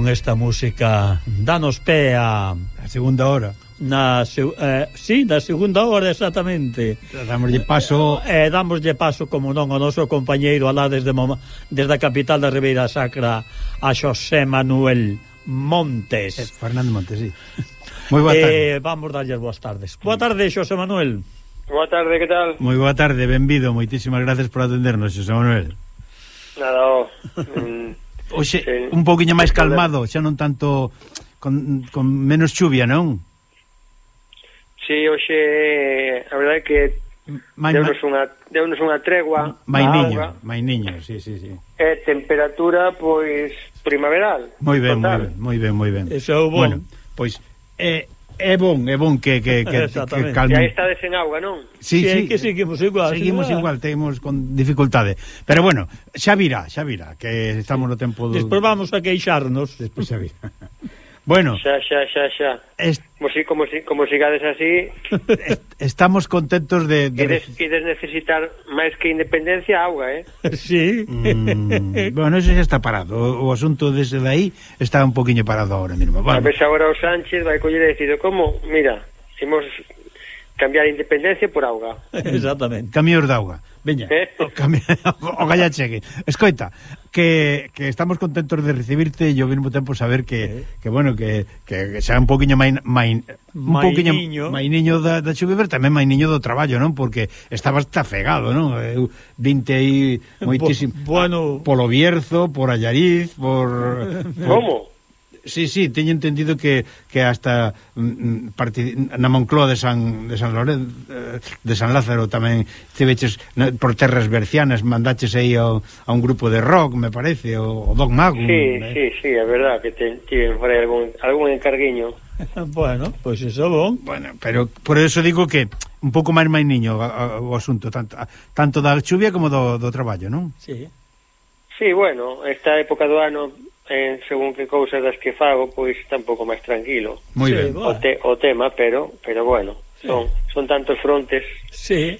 con esta música danos pé a... A segunda hora. Na, eh, sí, na segunda hora, exactamente. Damoslle paso... Eh, eh, damoslle paso, como non, o noso compañeiro alá desde, Moma, desde a capital da Ribeira Sacra a Xosé Manuel Montes. Eh, Fernando Montes, sí. Moi boa tarde. Eh, vamos darlle boas tardes. Boa tarde, Xosé Manuel. Boa tarde, que tal? Moi boa tarde, benvido. Moitísimas gracias por atendernos, Xosé Manuel. Nada, oh. Oxe, sí. un pouquiño máis calmado, xa non tanto con, con menos chuvia, non? Si, sí, hoxe a verdade é que Mai, deunos, unha, deunos unha tregua Mai niño, mai niño, sí, sí, sí. E temperatura, pois, primaveral Moi ben, moi ben, moi ben, moi ben. Eso é o bon bueno, Pois, eh, É bon, é bon que que que, que calme. E aí está sen auga, non? Sí, sí, sí, que seguimos igual. Seguimos igual, igual temos con dificultade. Pero bueno, xa virá, xa virá, que estamos no tempo do... Despois vamos a queixarnos. Despois xa virá. Bueno. Xa, xa, xa, xa. Est... Como, si, como, si, como sigades así... Est estamos contentos de... de... Ides, ides necesitar máis que independencia auga, eh? Sí. Mm, bueno, eso xa está parado. O, o asunto desde aí está un poquinho parado ahora mesmo. Bueno. A ver, agora o Sánchez vai coller e decido como, mira, imos cambiar a independencia por auga. Exactamente. Camións de auga. Veña, eh? o, cami... o galla chegue. Escoita, que, que estamos contentos de recibirte e ao mesmo tempo saber que, eh. que bueno, que, que xa un poquinho máis máis un poquinho máis niño da, da Xubiber, tamén máis niño do traballo, non? Porque estabas tafegado, non? Eu vinte aí moitísimo. Bo, bueno, ah, polo Bierzo, por Allariz, por, por Como? Sí, sí, teño entendido que, que hasta mm, mm na Moncloa de San, de San Lorenzo, eh, de San Lázaro tamén estiveches por terras bercianas, mandaches aí ao, a un grupo de rock, me parece, o, o Dog Magnum. Sí, eh? sí, sí, é verdad que te, tiven por aí algún, algún encarguiño. bueno, pois pues iso bon. Bueno, pero por eso digo que un pouco máis máis niño a, a, o asunto, tanto, a, tanto da chuvia como do, do traballo, non? Sí. Sí, bueno, esta época do ano eh, según que cousas das que fago, pois está un pouco máis tranquilo. Moi sí, ben. O, te, o tema, pero pero bueno, son sí. son tantos frontes. Sí.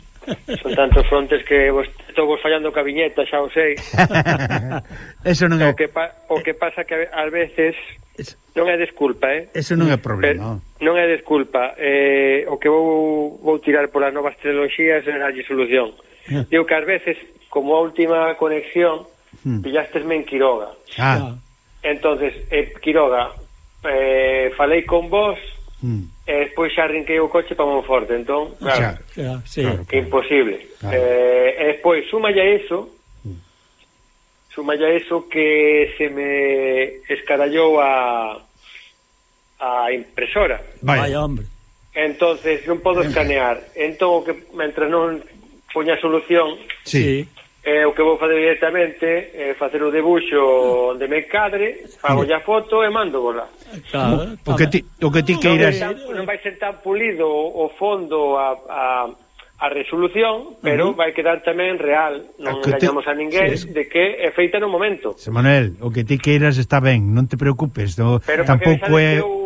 Son tantos frontes que vos estou vos fallando cabiñeta, xa o sei. Eso non é. O que pa, o que pasa que a veces non é desculpa, eh? Eso non é problema. Pero, non é desculpa. Eh, o que vou vou tirar polas novas tecnologías é a solución. Digo que ás veces, como a última conexión, hmm. pillastesme en Quiroga. Ah. ah entonces eh, Quiroga eh, falei con vos mm. e eh, despois xa arrinquei o coche para Monforte entón, ah, claro, xa, xa, sí. claro, claro. imposible. Claro. Eh, e despois suma ya eso mm. suma ya eso que se me escarallou a a impresora. Vai, vai hombre. Entonces non podo escanear. Entón que mentre non poña solución sí. Eh, o que vou fazer directamente é eh, facer o debuxo onde me encadre, fago a foto e mando vola. Claro, o, o que ti, o que ti queiras. Non, non vai ser tan pulido o fondo a, a, a resolución, pero uh -huh. vai quedar tamén real. Non engañamos te... a ninguén sí. de que é feita no momento. Manuel, o que ti queiras está ben, non te preocupes. No, pero tampouco é... Eu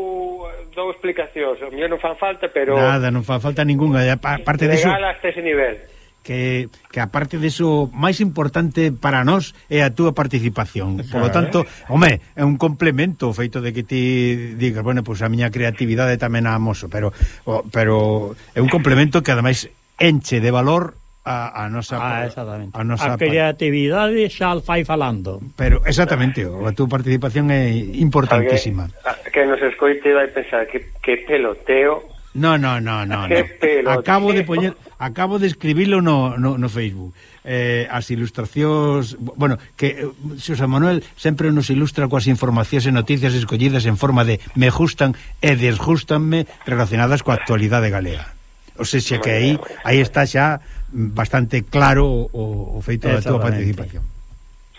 dou explicacións, o mellor non fan falta, pero... Nada, non fan falta ningunha, parte diso... Legal hasta ese nivel que, que aparte de iso, máis importante para nós é a túa participación. Por lo eh. tanto, home, é un complemento o feito de que ti digas, bueno, pois pues a miña creatividade tamén a amoso, pero, o, pero é un complemento que ademais enche de valor a, a nosa ah, exactamente. a nosa a creatividade xa fai falando. Pero exactamente, o, a túa participación é importantísima. Que, que nos escoite vai pensar que, que peloteo No, no, no, no. no. Acabo de poñer, acabo de escribilo no, no, no Facebook. Eh, as ilustracións, bueno, que eh, Xosé Manuel sempre nos ilustra coas informacións e noticias escollidas en forma de me gustan e desgustanme relacionadas coa actualidade galega. O sea, que aí aí está xa bastante claro o, o feito da túa participación.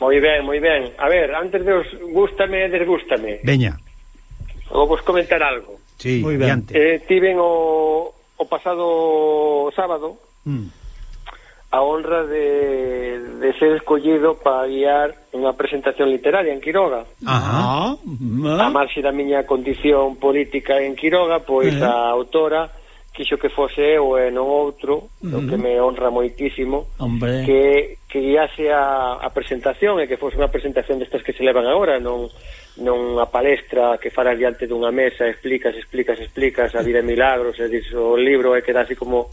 Moi ben, moi ben. A ver, antes de os gústame e desgústame. Veña. Vou vos comentar algo. Sí, moi ben. Diante. Eh, tiven o, o pasado sábado mm. a honra de, de ser escollido para guiar unha presentación literaria en Quiroga. Ajá. Ah. ah. ah. A marxe da miña condición política en Quiroga, pois eh. a autora quixo que fose eu e non outro, mm. o que me honra moitísimo, Hombre. que, que guiase a, a presentación e que fose unha presentación destas que se levan agora, non non a palestra que faras diante dunha mesa, explicas, explicas, explicas a vida de milagros, e dis, o libro é queda así como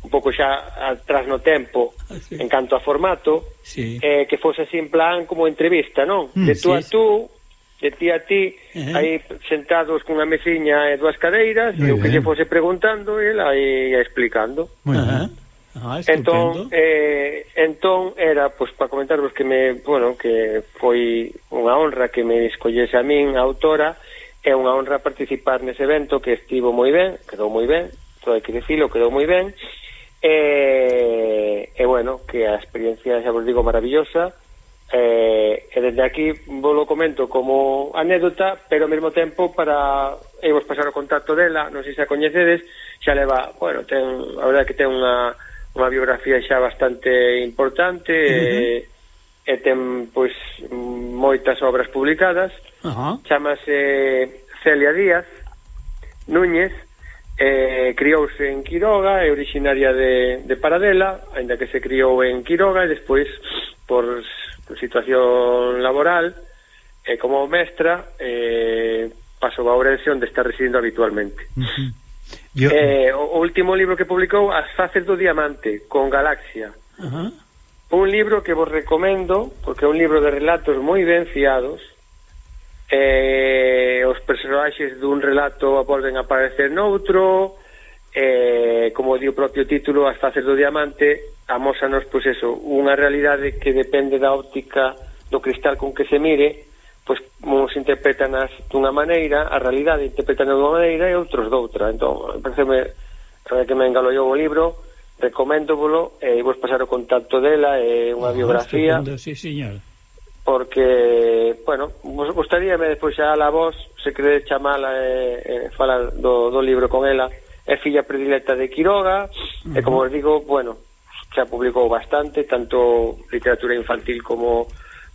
un pouco xa atrás no tempo ah, sí. en canto a formato, sí. eh, que fose así en plan como entrevista, non? Mm, de tú sí, a tú, sí e ti a ti uh -huh. aí sentados cunha mesiña e dúas cadeiras e o que lle fose preguntando ela aí explicando. Moi uh -huh. Ah, entón, eh, entón era, pois, para comentarvos que me, bueno, que foi unha honra que me escollese a min a autora, é unha honra participar nese evento que estivo moi ben, quedou moi ben, todo hai que dicilo, quedou moi ben, e, e bueno, que a experiencia, xa vos digo, maravillosa, eh, e desde aquí vos lo comento como anécdota, pero ao mesmo tempo para e vos pasar o contacto dela, non sei se a coñecedes, xa leva, bueno, ten, a verdade que ten unha, unha biografía xa bastante importante, uh -huh. e, e ten, pois, moitas obras publicadas, uh -huh. chamase Celia Díaz Núñez, eh, criouse en Quiroga, é originaria de, de Paradela, aínda que se criou en Quiroga, e despois, por situación laboral e como mestra eh, paso a Ourense onde está residindo habitualmente. Uh -huh. Yo... eh, o último libro que publicou As faces do diamante, con Galaxia. Uh -huh. Un libro que vos recomendo, porque é un libro de relatos moi ben fiados, eh, os personaxes dun relato volven a aparecer noutro, eh, como di o propio título, As faces do diamante, amósanos, pois eso, unha realidade que depende da óptica do cristal con que se mire, pois uns interpretan as dunha maneira, a realidade interpretan dunha maneira e outros doutra. Entón, pareceme, que me engalollou o libro, recoméndovolo e vos pasar o contacto dela e unha oh, biografía. Estupendo, sí, señor. Porque, bueno, vos gustaríame despois xa a voz, se crede chamala e, e falar do, do libro con ela, é filla predilecta de Quiroga, uh -huh. e como os digo, bueno, xa publicou bastante, tanto literatura infantil como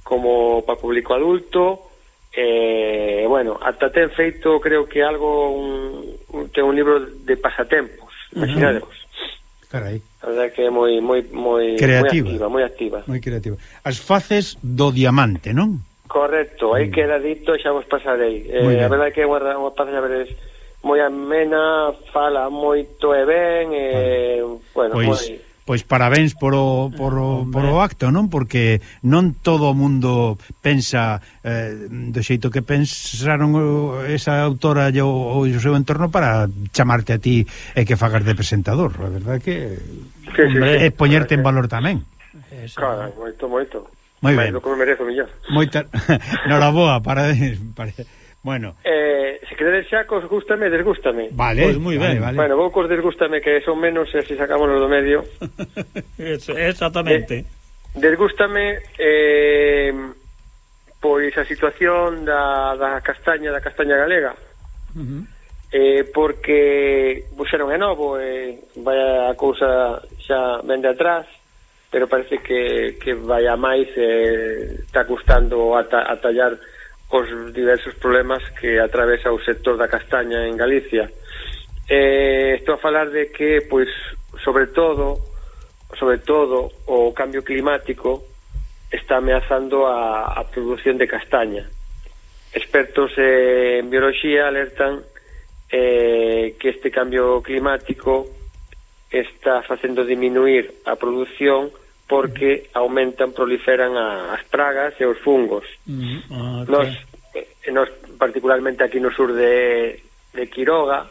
como para público adulto. E, eh, bueno, ata ten feito, creo que algo, un, un, ten un libro de pasatempos, uh imaginadevos. Carai. A verdade que é moi, moi, moi, creativa. moi activa, moi activa. Moi creativa. As faces do diamante, non? Correcto, aí mm. queda dito xa vos pasarei. Eh, a verdade que é unha, unha paz, xa moi amena, fala moito e ben, e, eh, bueno, pois, moi Pois parabéns por o, por o, por o acto, non? Porque non todo o mundo pensa eh, do xeito que pensaron esa autora e o, o seu entorno para chamarte a ti e que fagas de presentador. A verdade que sí, hombre, sí, sí. é poñerte en valor tamén. Claro, moito, moito. Moi ben. Moito que me merezo, miña. Moita... Noraboa, parabéns. parabéns. Bueno. Eh, se queredes xa cos gústame desgústame. Vale, pois pues moi ben, vale. Bueno, vou cos desgústame que son menos e se sacamos do medio. Exactamente. Eh, desgústame eh, pois a situación da, da castaña, da castaña galega. Uh -huh. eh, porque buxeron é novo e eh, vai a cousa xa vende atrás pero parece que, que vai a máis eh, está custando a, ta, a tallar os diversos problemas que atravesa o sector da castaña en Galicia. Eh, estou a falar de que, pois, sobre todo, sobre todo o cambio climático está ameazando a, a produción de castaña. Expertos eh, en biología alertan eh, que este cambio climático está facendo diminuir a produción porque aumentan, proliferan a, as pragas e os fungos. Mm, ah, okay. Nos, eh, nos, particularmente aquí no sur de, de Quiroga,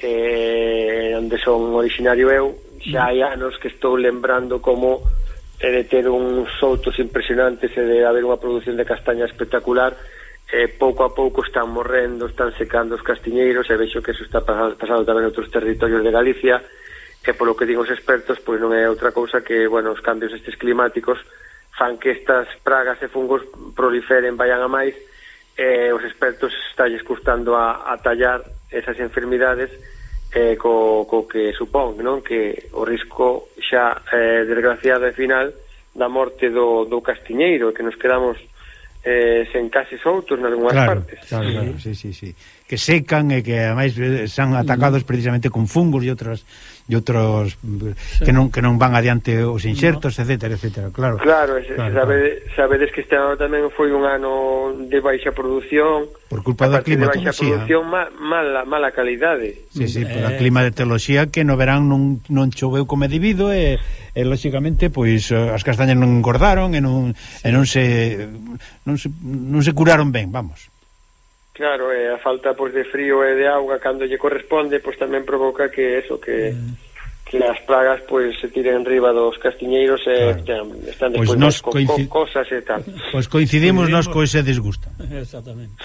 eh, onde son originario eu, xa hai mm-hmm. anos que estou lembrando como eh, de ter uns soutos impresionantes e de haber unha produción de castaña espectacular, eh, pouco a pouco están morrendo, están secando os castiñeiros, e vexo que eso está pasando, pasando tamén en outros territorios de Galicia, que polo que digo os expertos pois non é outra cousa que, bueno, os cambios estes climáticos fan que estas pragas e fungos proliferen, vayan a máis, eh, os expertos estalles custando a, a tallar esas enfermidades eh, co, co que supón non? Que o risco xa eh, desgraciado e final da morte do, do castiñeiro que nos quedamos eh, sen case outros en algunhas claro, partes. claro, claro, sí, sí, sí. que secan e que ademais eh, son atacados precisamente con fungos e outras e outros sí. que non que non van adiante os insertos, no. etcétera, etcétera, claro. Claro, claro sabedes, sabedes que este ano tamén foi un ano de baixa produción por culpa da climatoloxía. Baixa produción ma, mala mala calidade. Sí, sí, eh... pola climatoloxía que no verán non non choveu como debido e e lógicamente pois eh, as castañas non engordaron e non sí. e non se non se non se curaron ben, vamos. Claro, e a falta pois, de frío e de auga cando lle corresponde, pois tamén provoca que eso que mm que as plagas pois se tiren riba dos castiñeiros e claro. están, están despois pois co, coincid... co, cosas e tal. Pois coincidimos nos co ese desgusto. Exactamente.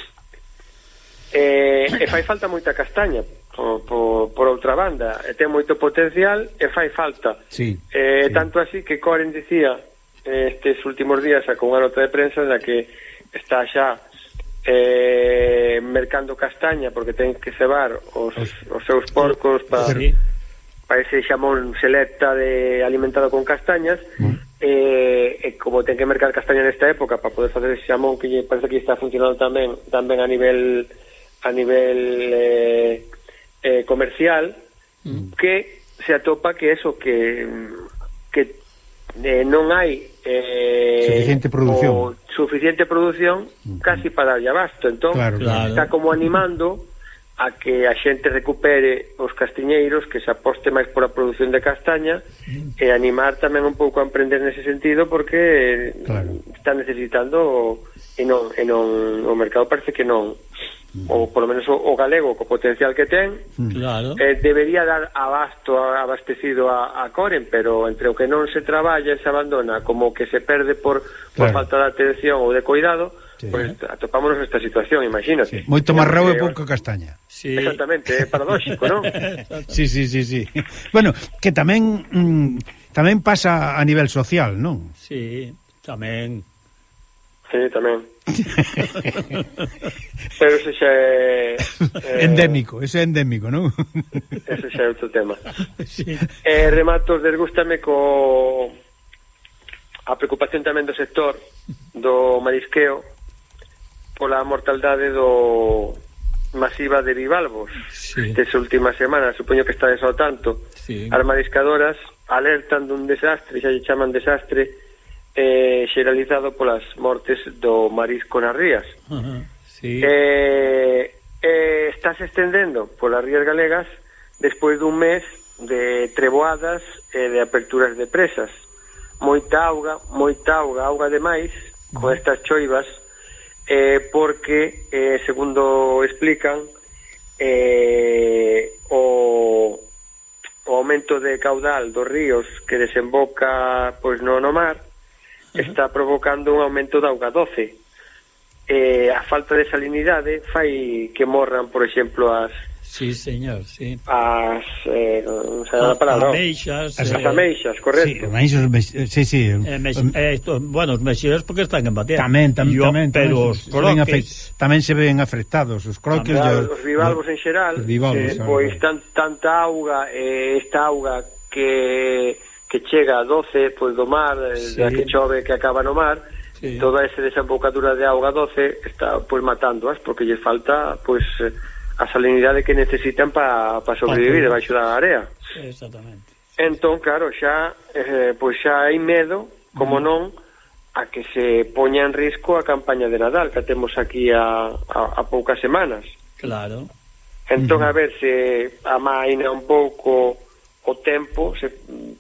E, e fai falta moita castaña por, por, por outra banda, e ten moito potencial e fai falta. Sí, e, sí. tanto así que Coren dicía eh, estes últimos días sacou unha nota de prensa na que está xa eh, mercando castaña porque ten que cebar os, os seus porcos para sí. pa ese xamón selecta de alimentado con castañas mm. eh, e como ten que mercar castaña nesta época para poder facer ese xamón que parece que está funcionando tamén tamén a nivel a nivel eh, eh, comercial mm. que se atopa que eso que que eh, non hai eh, suficiente produción o suficiente produción uh -huh. casi para darlle abasto entón claro, claro. está como animando a que a xente recupere os castiñeiros que se aposte máis por a produción de castaña e animar tamén un pouco a emprender nese sentido porque claro. está necesitando e non, e non, o mercado parece que non o ou polo menos o, o galego co potencial que ten mm. claro. eh, debería dar abasto a, abastecido a, a Coren pero entre o que non se traballa e se abandona como que se perde por, por falta de atención ou de cuidado Sí, pois pues, eh? atopámonos nesta situación, imagínate. Sí. Moito marrao e pouca castaña. Sí. Exactamente, é paradóxico, non? sí, sí, sí, sí. Bueno, que tamén mm, tamén pasa a nivel social, non? Sí, tamén. Sí, tamén. Pero ese xa é... Eh, endémico, ese é endémico, non? Ese xa é outro tema. Sí. Eh, rematos, desgústame co... a preocupación tamén do sector do marisqueo pola mortaldade do masiva de bivalvos sí. destas últimas semanas. Supoño que está ao tanto. Sí. As mariscadoras alertan dun desastre, xa lle chaman desastre, eh, xeralizado polas mortes do marisco nas rías. Uh -huh, sí. eh, eh, estás estendendo polas rías galegas despois dun mes de treboadas e de aperturas de presas. Moita auga, moita auga, auga demais, uh -huh. con estas choivas, eh, porque, eh, segundo explican, eh, o, o aumento de caudal dos ríos que desemboca pois no, no mar, está provocando un aumento da auga doce. Eh, a falta de salinidade fai que morran, por exemplo, as Sí, señor, sí. As, eh, non sei a ah, palabra, ameixas, as, eh, as ameixas, correcto. Sí, ameixas, sí, sí. Eh, mex, eh, esto, bueno, os mexillas porque están en batea. Tamén, tam, Yo, tamén, pero os croques... Afect, tamén se ven afectados, os croques... Tamén, os bivalvos en xeral, bivalvos, eh, pois tan, tanta auga, eh, esta auga que que chega a 12 pois do mar, eh, sí. da que chove que acaba no mar, sí. toda esa desembocadura de auga doce está pois matándoas porque lle falta pois eh, a salinidade que necesitan para pa sobrevivir debaixo da area. Exactamente. Entón, claro, xa eh, pois xa hai medo, como mm. non, a que se poña en risco a campaña de Nadal que temos aquí a, a, a poucas semanas. Claro. Entón, uh -huh. a ver se amaina un pouco o tempo se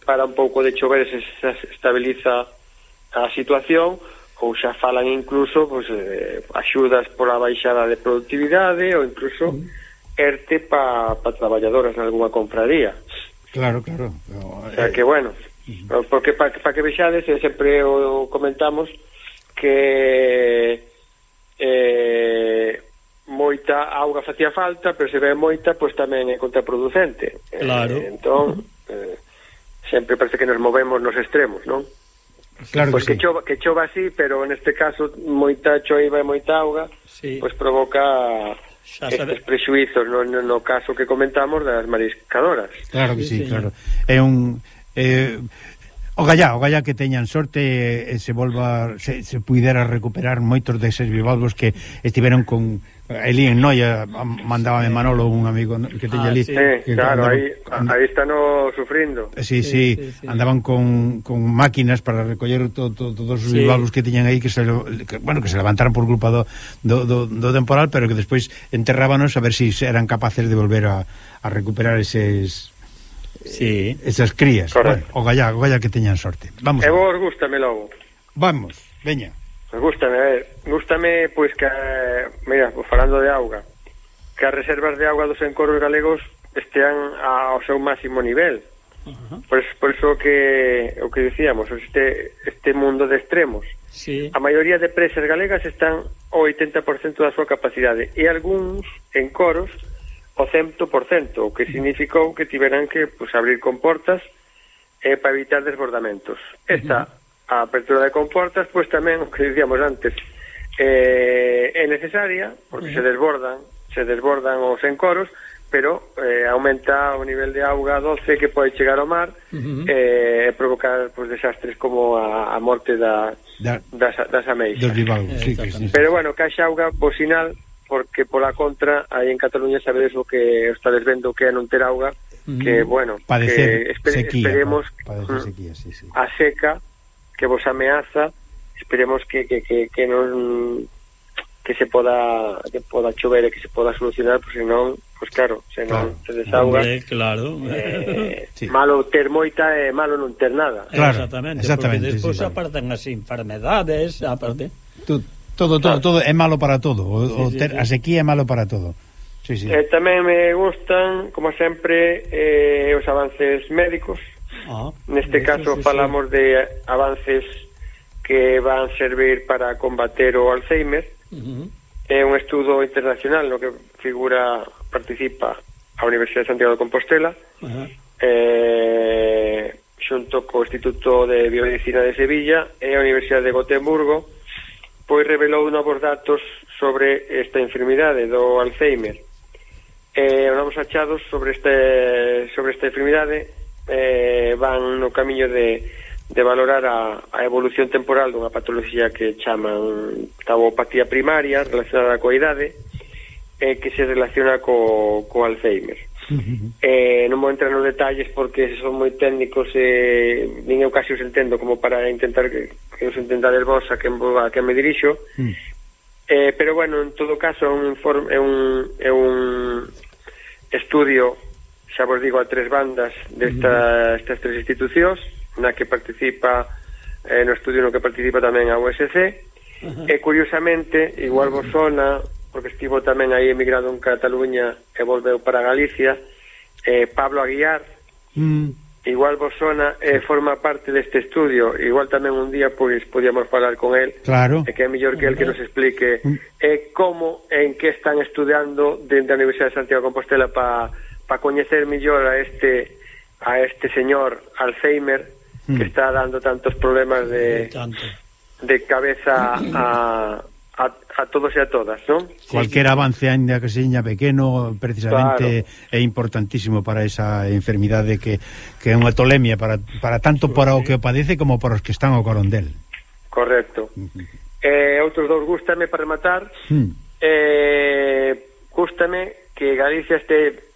para un pouco de chover se, se estabiliza a situación ou xa falan incluso pois, eh, axudas pola baixada de productividade ou incluso ERTE pa, pa traballadoras en alguna confraría. Claro, claro O sea eh, que bueno porque para pa que vexades sempre o comentamos que eh, moita auga facía falta, pero se ve moita, pois tamén é contraproducente. Claro. Eh, entón, eh, sempre parece que nos movemos nos extremos, non? Claro pois que, que sí. chova, que chova así, pero neste caso moita choiva e moita auga, sí. pois provoca Xa estes prexuizos no, no, no caso que comentamos das mariscadoras. Claro que sí, sí, claro. É un eh, O gallá, o gallá que teñan sorte e se volva se, se puidera recuperar moitos deses bivalvos que estiveron con Elí en Noia mandábame. Manolo un amigo que teña ah, ali sí. que claro, andaban, aí, and... aí están sufrindo sí, sí, sí, sí, andaban con, con máquinas para recoller to, to, todos os sí. que tiñan aí que se, que, bueno, que se levantaron por culpa do, do, do, do temporal pero que despois enterrábanos a ver si eran capaces de volver a, a recuperar eses sí. esas crías Correcto. bueno, o galla, o galla que teñan sorte vamos e vos gustame logo vamos, veña Gústame, a ver, gústame, pois que, mira, falando de auga, que as reservas de auga dos encoros galegos estean ao seu máximo nivel. Uh -huh. Por, iso que o que dicíamos, este, este mundo de extremos. Sí. A maioría de presas galegas están ao 80% da súa capacidade e algúns encoros ao 100%, o que significou que tiveran que pues, abrir comportas eh, para evitar desbordamentos. Esta uh -huh a apertura de comportas, pois tamén, o que dicíamos antes, eh, é necesaria, porque uh -huh. se desbordan, se desbordan os encoros, pero eh, aumenta o nivel de auga doce que pode chegar ao mar uh -huh. eh, e provocar pues, desastres como a, a morte da, da, das, das ameixas. Dos sí, sí, sí. Pero bueno, que haxa auga, por sinal, porque pola contra, aí en Cataluña sabedes o que estades vendo que é non ter auga, que, bueno, Padecer que espere, sequía, esperemos pa, padecer sequía, sí, sí. a seca, que vos ameaza esperemos que, que, que, que non que se poda que poda chover e que se poda solucionar porque senón, pois claro, senón claro. se desauga Hombre, claro eh, sí. malo ter moita e eh, malo non ter nada claro, exactamente, exactamente porque despois sí, apartan as enfermedades aparte tu, todo, todo, claro. todo é malo para todo o, sí, o ter, sí, sí. a sequía é malo para todo sí, sí. Eh, tamén me gustan como sempre eh, os avances médicos Ah, Neste caso sí, falamos de avances que van servir para combater o Alzheimer. Uh -huh. É un estudo internacional no que figura participa a Universidade de Santiago de Compostela. Uh -huh. eh, xunto co Instituto de Biomedicina de Sevilla e a Universidade de Gotemburgo, pois revelou novos datos sobre esta enfermidade do Alzheimer. Eh, eh, novos achados sobre este sobre esta enfermidade eh, van no camiño de, de valorar a, a evolución temporal dunha patoloxía que chaman tabopatía primaria relacionada coa idade eh, que se relaciona co, co Alzheimer. Eh, non vou entrar nos detalles porque son moi técnicos e eh, nin eu casi os entendo como para intentar que, que os entendades vos a quen, a quen me dirixo. Eh, pero bueno, en todo caso é un, informe, é un, é un estudio xa vos digo, a tres bandas desta, estas tres institucións, na que participa, eh, no estudio no que participa tamén a USC, e curiosamente, igual vos sona, porque estivo tamén aí emigrado en Cataluña e volveu para Galicia, eh, Pablo Aguiar, mm. igual vos sona, eh, forma parte deste estudio, igual tamén un día pois podíamos falar con él, claro. e que é mellor que el que nos explique mm. eh, como en que están estudiando dentro da Universidade de Santiago de Compostela para para coñecer mellor a este a este señor Alzheimer mm. que hmm. está dando tantos problemas de Tanto. de cabeza a, a, a todos e a todas, non? Sí, Cualquier sí. avance ainda que seña pequeno precisamente claro. é importantísimo para esa enfermidade que, que é unha tolemia para, para tanto para o que o padece como para os que están ao corondel. Correcto. Eh, outros dous gústame para rematar. Mm. Eh, gústame que Galicia este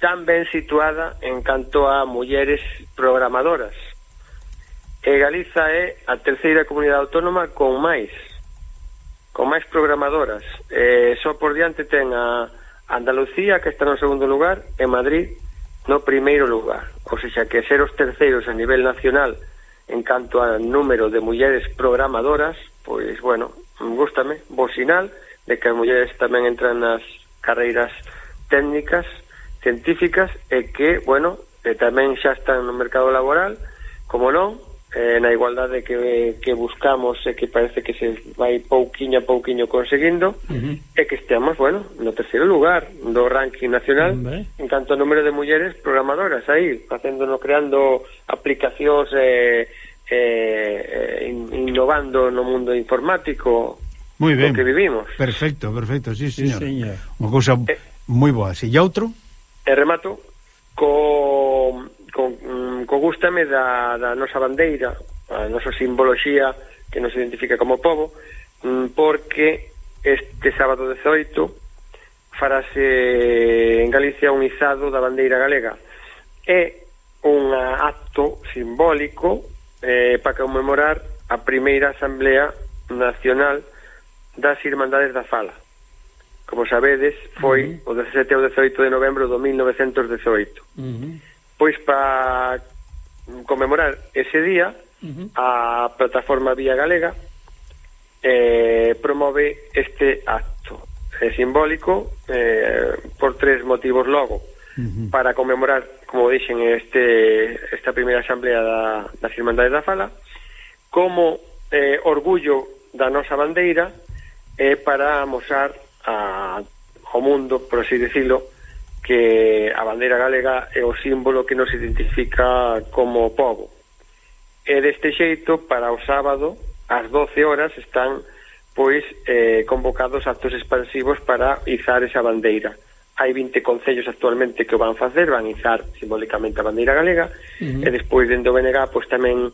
tan ben situada en canto a mulleres programadoras. E Galiza é a terceira comunidade autónoma con máis, con máis programadoras. Eh, só por diante ten a Andalucía, que está no segundo lugar, e Madrid no primeiro lugar. Ou seja, que ser os terceiros a nivel nacional en canto a número de mulleres programadoras, pois, bueno, gústame, bo sinal de que as mulleres tamén entran nas carreiras técnicas científicas e que, bueno, e tamén xa están no mercado laboral, como non, eh, na igualdade que, que buscamos e que parece que se vai pouquiño a pouquiño conseguindo uh -huh. e que estemos, bueno, no terceiro lugar do ranking nacional uh -huh. en canto ao número de mulleres programadoras aí, facéndonos creando aplicacións eh, eh, innovando no mundo informático Muy ben. que vivimos. Perfecto, perfecto, sí, señor. Sí, señor. Unha cousa eh, moi boa. Si, e outro? E remato co, co, mm, co gústame da, da nosa bandeira, a nosa simboloxía que nos identifica como povo, mm, porque este sábado 18 farase en Galicia un izado da bandeira galega. É un acto simbólico eh, para conmemorar a primeira Asamblea Nacional das Irmandades da Fala como sabedes, foi uh -huh. o 17 ou 18 de novembro do 1918. Uh -huh. Pois para conmemorar ese día, uh -huh. a plataforma Vía Galega eh, promove este acto é simbólico eh, por tres motivos logo. Uh -huh. Para conmemorar, como dixen, este, esta primeira asamblea da, das Irmandades da Fala, como eh, orgullo da nosa bandeira eh, para amosar a, ao mundo, por así decirlo, que a bandeira galega é o símbolo que nos identifica como povo. E deste xeito, para o sábado, ás 12 horas, están pois eh, convocados actos expansivos para izar esa bandeira. Hai 20 concellos actualmente que o van facer, van izar simbólicamente a bandeira galega, uh -huh. e despois dentro do BNG pois, tamén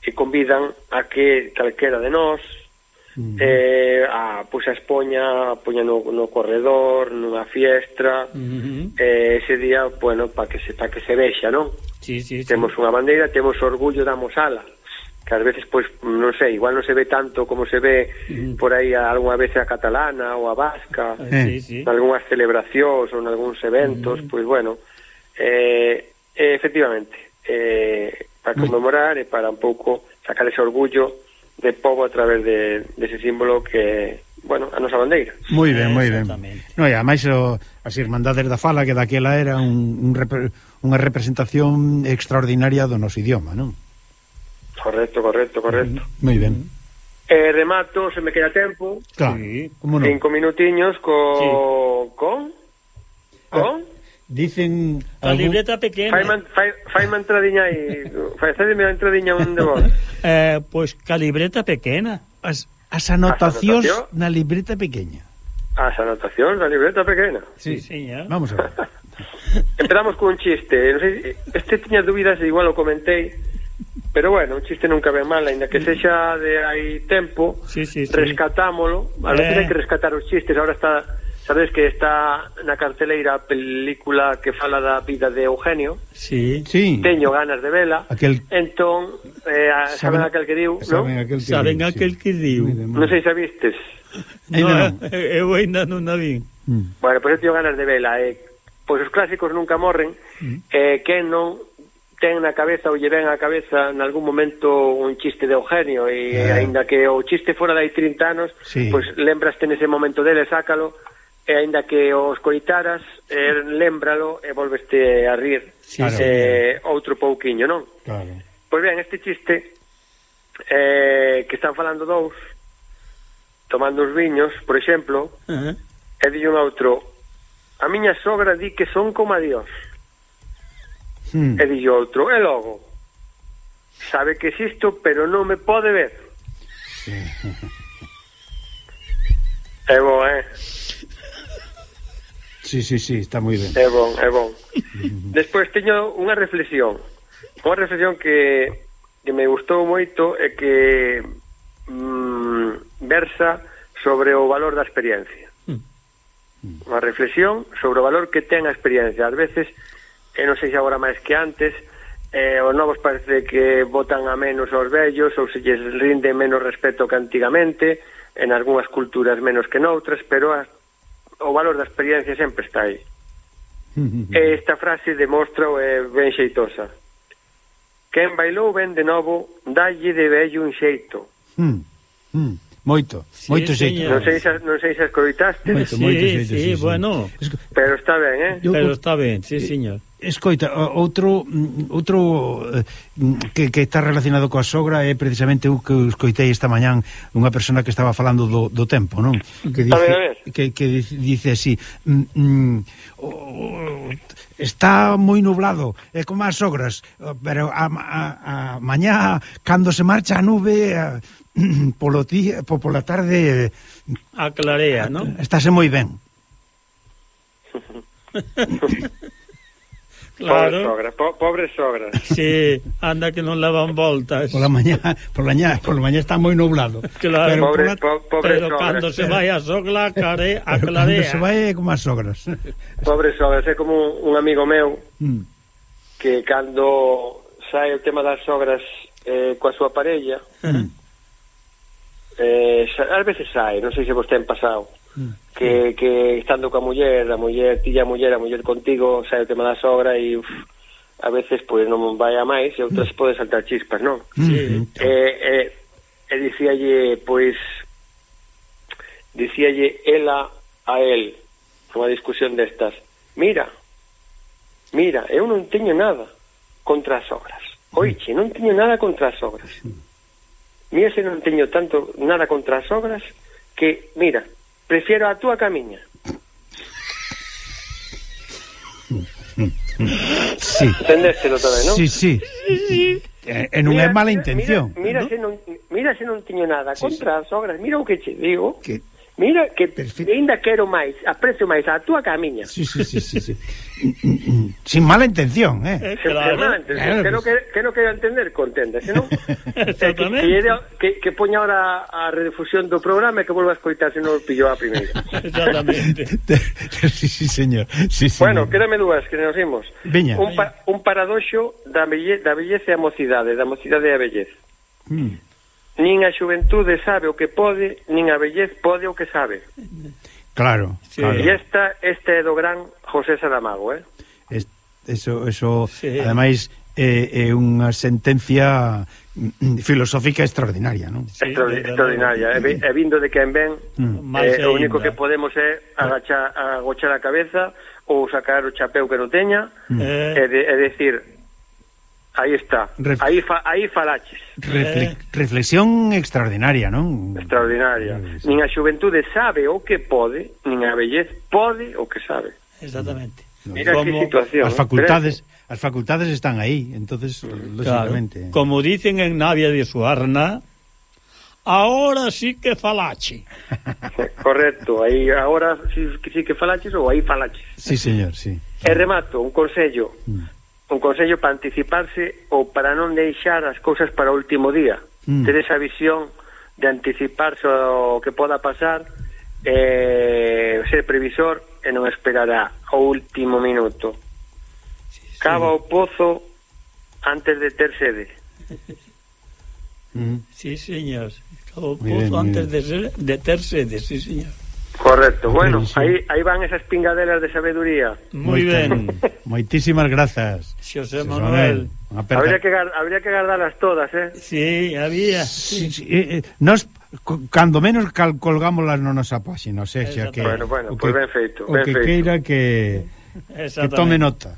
que convidan a que calquera de nós, -huh. eh, ah, a, pois a espoña poña no, no corredor, nunha fiestra, uh -huh. eh, ese día, bueno, para que, se, pa que se vexa, non? Sí, sí, temos sí. unha bandeira, temos orgullo da mosala, que ás veces, pois, non sei, igual non se ve tanto como se ve mm. por aí algunha vez a catalana ou a vasca, ah, eh. sí, sí. algunhas celebracións ou nalgúns eventos, mm. pois, bueno, eh, eh, efectivamente, eh, para conmemorar e para un pouco sacar ese orgullo de povo a través de, de ese símbolo que, bueno, a nosa bandeira. Moi ben, moi ben. No, e ademais o, as Irmandades da Fala, que daquela era un, un repre, unha representación extraordinaria do noso idioma, non? Correcto, correcto, correcto. Mm, moi ben. Eh, remato, se me queda tempo. Claro, sí, como non. Cinco minutiños co... Sí. con... con... Ah. Dicen... A algún... libreta pequena. Faiman, fai, faiman tradiña aí. Faicedeme a entradiña un de vos. Eh, pois pues, ca libreta pequena. As, as anotacións as anotación? na libreta pequena. As anotacións na libreta pequena. Sí, sí ya. Vamos a ver. Empezamos con un chiste. Non sei, este tiña dúbidas, igual o comentei, pero bueno, un chiste nunca ve mal, ainda que sexa de hai tempo, sí, sí, sí. rescatámolo. A veces eh. hai que rescatar os chistes, ahora está Sabes que está na carteleira a película que fala da vida de Eugenio? Sí. sí. Teño ganas de vela. Aquel... Entón, eh, saben, saben aquel que diu, saben? Aquel que saben diu, aquel sí. que diu. Non sei se vistes. No, non. Eu ainda non a vi. Mm. Bueno, pois pues eu teño ganas de vela. Eh. Pois os clásicos nunca morren. Mm. Eh, que non ten na cabeza ou lle ven á cabeza en algún momento un chiste de Eugenio e yeah. aínda que o chiste fora dai 30 anos, sí. pois pues, lembraste nese momento dele, sácalo e aínda que os coitaras eh, lembralo e volveste a rir sí, claro, eh, outro pouquiño, non? Claro. Pois ben, este chiste eh, que están falando dous tomando os viños, por exemplo, uh -huh. e di un outro a miña sogra di que son como a Dios. Hmm. E di outro, e logo sabe que existo, pero non me pode ver. Sí. é bo, eh? Sí, sí, sí, está moi ben. É bon, é bon. Despois teño unha reflexión. Unha reflexión que, que me gustou moito é que mm, versa sobre o valor da experiencia. Mm. Unha reflexión sobre o valor que ten a experiencia. Ás veces, e non sei se agora máis que antes, eh, os novos parece que votan a menos aos vellos ou se lles rinde menos respeto que antigamente, en algunhas culturas menos que noutras, pero as o valor da experiencia sempre está aí. E esta frase demostra é ben xeitosa. Quen bailou ben de novo, dalle de vello un xeito. Mm. Mm. Moito, sí, moito xeito. Non sei se non sei se escoitaste. Moito, sí, moito xeito, sí, sí, sí, bueno. Pero está ben, eh? Pero está ben, sí, señor. Eh, escoita, outro mm, outro eh, que, que está relacionado coa sogra é precisamente o que escoitei esta mañán unha persona que estaba falando do, do tempo, non? Que dice, a ver, a ver. Que, que dice así, mm, mm, oh, está moi nublado, é como as sogras, pero a, a, a mañá cando se marcha a nube... A, polo día, po, pola tarde aclarea, non? Eh, Estáse moi ben. Claro. Pobre sogra, po, pobre. Sí, anda que non levan voltas. Pola mañá, pola mañá, pola mañá está moi nublado. Claro, pero pobre, pola, po, pobre pero sogra. cando se vai a sogla, care, a pero clarea. Cando se vai é como as sogras. Pobre sogra, é como un amigo meu mm. que cando sai o tema das sogras eh, coa súa parella, mm eh, xa, ás veces hai, non sei se vos ten pasado mm. que, que estando coa muller a muller, tilla a muller, a muller contigo sai o tema da sogra e uf, a veces pois pues, non vai a máis e outras mm. pode saltar chispas, non? Mm. E, e, e dicíalle pois dicíalle ela a él unha discusión destas mira, mira, eu non teño nada contra as obras mm. oiche, non teño nada contra as obras Mira se non teño tanto nada contra as obras que, mira, prefiero a túa camiña. Sí. Entendéstelo tamén, non? Sí, sí. E, e non é mala intención. Mira, mira, ¿no? se non, mira se non teño nada sí, contra sí. as obras. Mira o que che digo. Que Mira que Perfecto. ainda quero máis, aprecio máis a túa que a miña. Sí, sí, sí, sí, sí. Sin mala intención, eh. eh claro. claro. Que, no, que, que no quero entender contenda, senón eh, que, que, que, que poña ahora a redifusión do programa e que volva a escoitar se non pillo a primeira. Exactamente. sí, sí, señor. Sí, sí, Bueno, quédame dúas que nos imos. Viña. Un, pa, un paradoxo da, belle, da belleza e a mocidade, da mocidade e a belleza. Mm nin a xuventude sabe o que pode, nin a vellez pode o que sabe. Claro, sí. claro. E esta este é do gran José Saramago, eh? Es, eso, eso sí. ademais é, é unha sentencia mm, mm, filosófica extraordinaria, non? Sí, Extraor extraordinaria, é, é vindo de quen ven, mm. é, eh, o único que podemos é agachar, agochar a cabeza ou sacar o chapeu que non teña, mm. e, de, é decir, Aí está. Ref... Aí, fa... aí falaches. Refle... Eh... Reflexión extraordinaria, non? Extraordinaria. Eh, nin a xuventude sabe o que pode, nin a bellez pode o que sabe. Exactamente. Mira como que situación. As ¿eh? facultades, pero... as facultades están aí, entonces, lógicamente. Claro. Como dicen en Navia de Suarna, ahora sí que falache. Correcto, aí ahora sí, sí que falaches ou aí falaches. Sí, señor, sí. E remato, un consello. Mm un consello para anticiparse ou para non deixar as cousas para o último día. Mm. Ter esa visión de anticiparse ao que poda pasar, eh, ser previsor e non esperar ao último minuto. Sí, sí. Cava o pozo antes de ter sede. Mm. Sí, señor. Cava o pozo bien, antes bien. de, ser, de ter sede, sí, señor. Correcto, bueno, Benixo. aí, aí van esas pingadelas de sabeduría Moi ben, moitísimas grazas. Xosé Manuel. Aperta... habría, que, habría que guardarlas todas, eh. Sí, había. Sí, sí, eh, eh, Nos, cando menos cal, colgámoslas na nosa páxina o sea, xa que, Bueno, bueno, pois pues ben feito O ben que feito. queira que, que tome nota.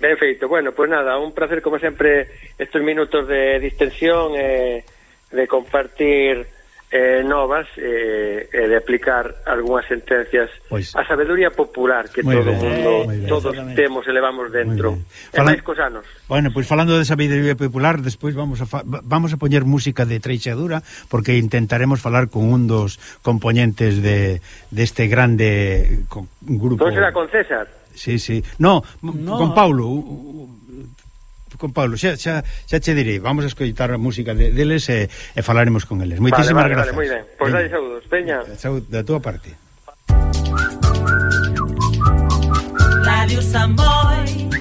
Ben feito, bueno, pois pues nada, un placer como sempre estos minutos de distensión eh, de compartir eh, novas eh, e de aplicar algunhas sentencias pois. a sabeduría popular que muy todo o mundo ben, todos temos e levamos dentro Falan... e máis cosanos Bueno, pois pues, falando de sabiduría popular despois vamos a fa... vamos a poñer música de treixadura porque intentaremos falar con un dos componentes de deste de grande co... grupo Entón será con César? Sí, sí, no, no. con Paulo con Pablo. Xa, xa, xa che direi, vamos a escoitar a música de, deles e, e falaremos con eles. Moitísimas vale, vale, grazas. vale, moi ben. pois dai saudos, peña eh, Saud, da túa parte. Radio Samboy.